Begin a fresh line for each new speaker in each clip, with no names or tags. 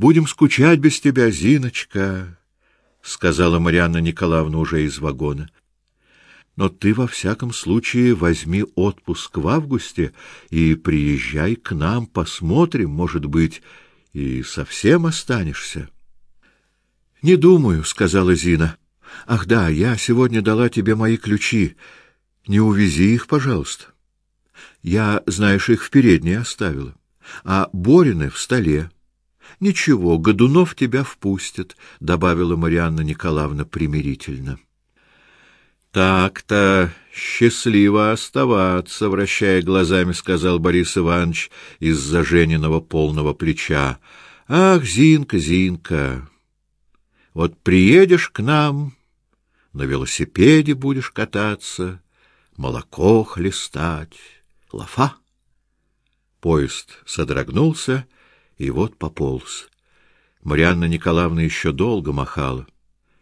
Будем скучать без тебя, Зиночка, сказала Марьяна Николаевна уже из вагона. Но ты во всяком случае возьми отпуск в августе и приезжай к нам, посмотрим, может быть, и совсем останешься. Не думаю, сказала Зина. Ах да, я сегодня дала тебе мои ключи. Не увези их, пожалуйста. Я, знаешь, их в передней оставила, а Борины в столе. Ничего, Годунов тебя впустит, добавила Марьяна Николаевна примирительно. Так-то счастливо оставаться, вращая глазами, сказал Борис Иванович из-за Жениного полного плеча. Ах, Зинка, Зинка, вот приедешь к нам, на велосипеде будешь кататься, молоко хлестать, лафа. Поезд содрогнулся и вот пополз. Марьяна Николаевна еще долго махала.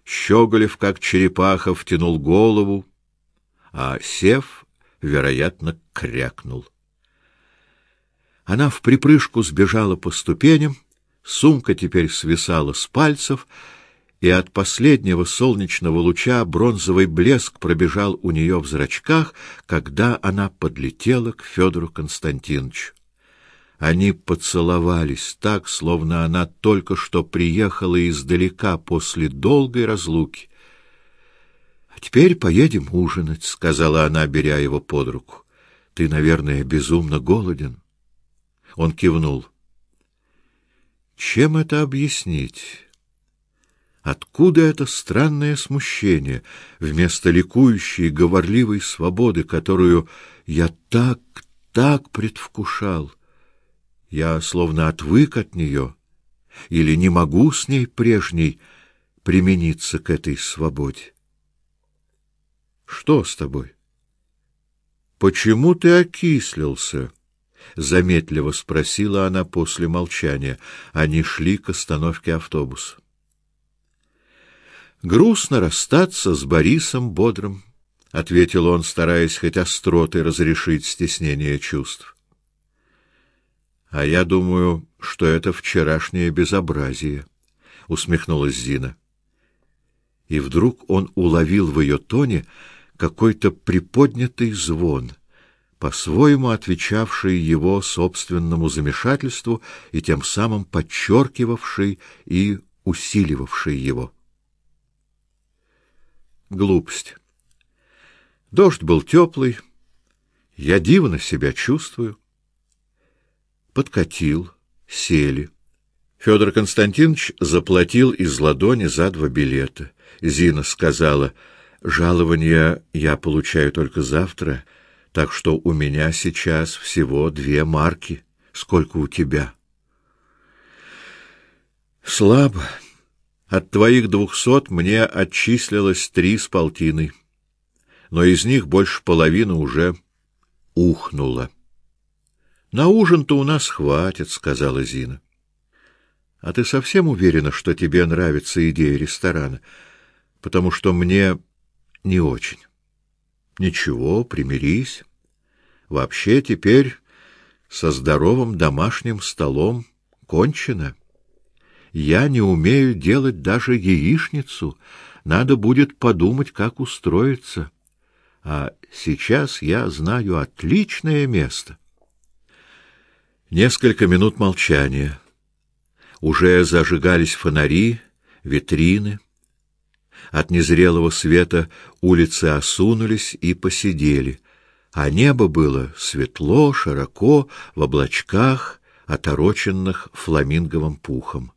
Щеголев, как черепаха, втянул голову, а сев, вероятно, крякнул. Она в припрыжку сбежала по ступеням, сумка теперь свисала с пальцев, и от последнего солнечного луча бронзовый блеск пробежал у нее в зрачках, когда она подлетела к Федору Константиновичу. Они поцеловались так, словно она только что приехала издалека после долгой разлуки. А теперь поедем ужинать, сказала она, беря его под руку. Ты, наверное, безумно голоден. Он кивнул. Чем это объяснить? Откуда это странное смущение вместо ликующей, говорливой свободы, которую я так, так предвкушал? Я словно отвык от нее, или не могу с ней прежней примениться к этой свободе. Что с тобой? Почему ты окислился? заметливо спросила она после молчания. Они шли к остановке автобуса. Грустно расстаться с Борисом бодрым, ответил он, стараясь хоть остротой разрешить стеснение чувств. А я думаю, что это вчерашнее безобразие, усмехнулась Зина. И вдруг он уловил в ее тоне какой-то приподнятый звон, по-своему отвечавший его собственному замешательству и тем самым подчеркивавший и усиливавший его. Глупость. Дождь был теплый, я дивно себя чувствую подкатил, сели. Федор Константинович заплатил из ладони за два билета. Зина сказала: "Жалование я получаю только завтра, так что у меня сейчас всего две марки. Сколько у тебя?" "Слабо. От твоих двухсот мне отчислилось три с полтиной, но из них больше половины уже ухнуло." На ужин-то у нас хватит, сказала Зина. А ты совсем уверена, что тебе нравится идея ресторана? Потому что мне не очень. Ничего, примирись. Вообще теперь со здоровым домашним столом кончено. Я не умею делать даже яичницу. Надо будет подумать, как устроиться. А сейчас я знаю отличное место. Несколько минут молчания. Уже зажигались фонари, витрины. От незрелого света улицы осунулись и посидели, а небо было светло, широко, в облачках, отороченных фламинговым пухом.